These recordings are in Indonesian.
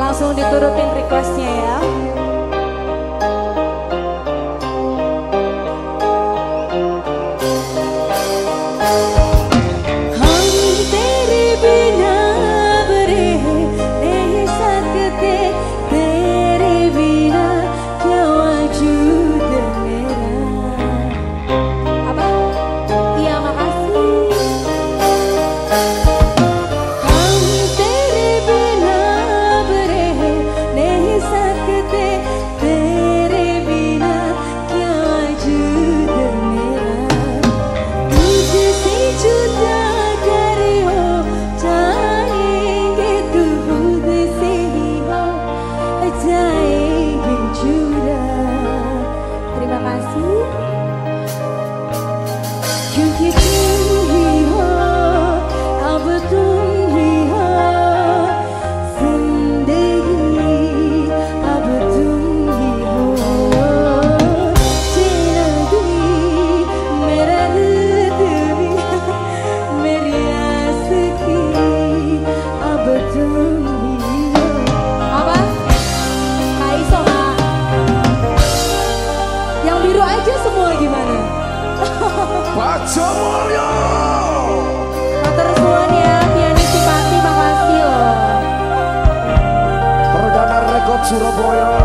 Langsung diturutin requestnya ya. Surabaya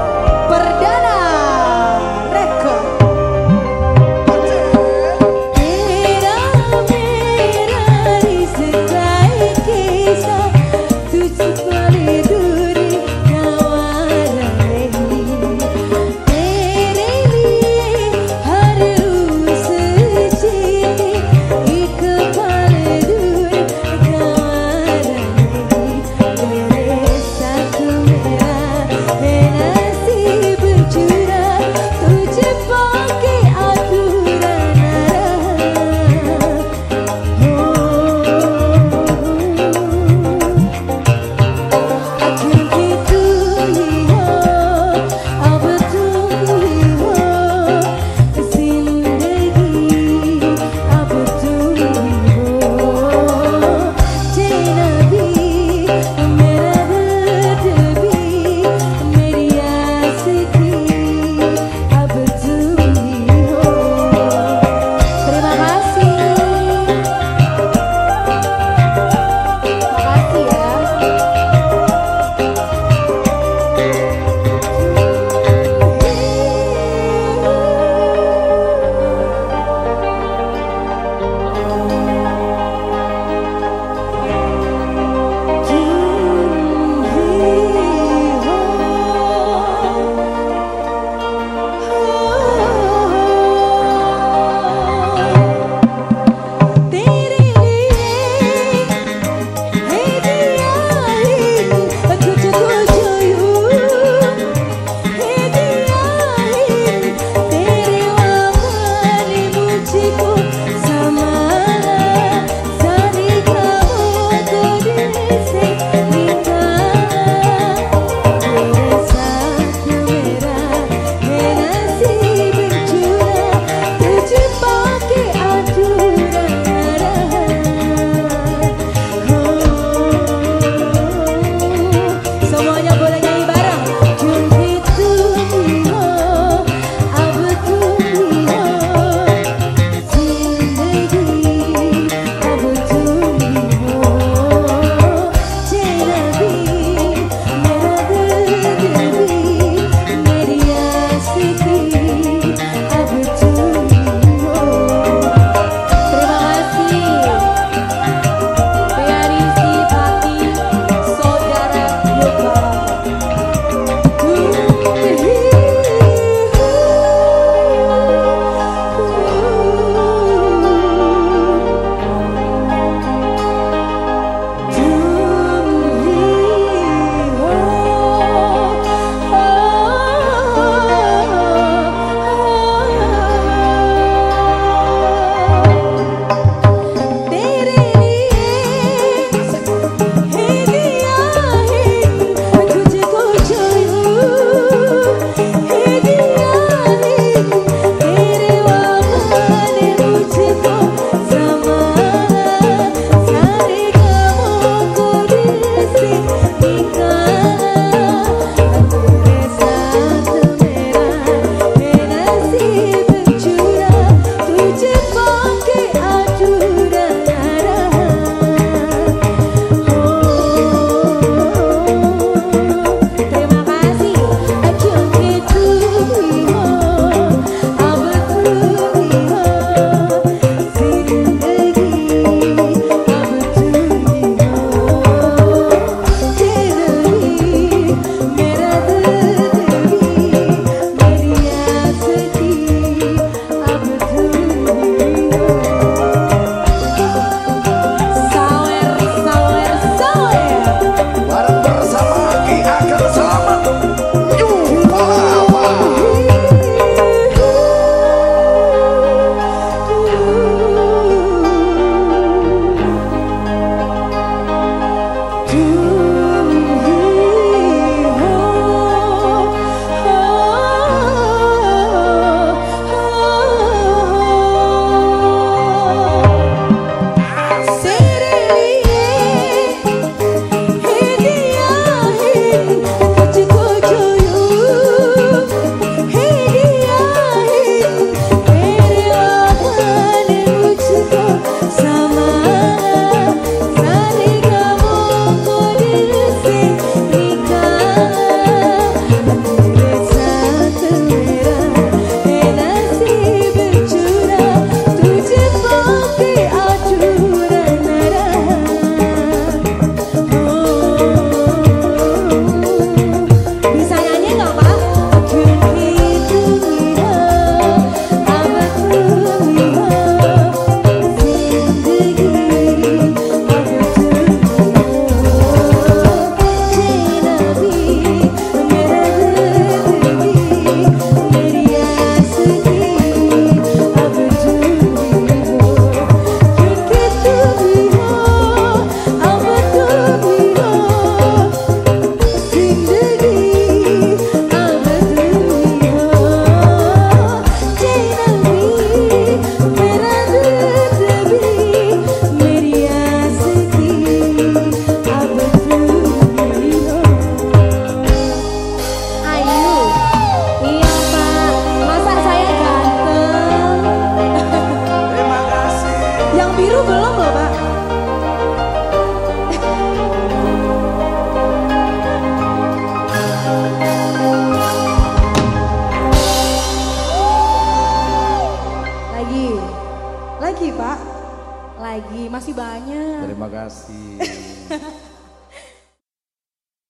banyak. Terima kasih.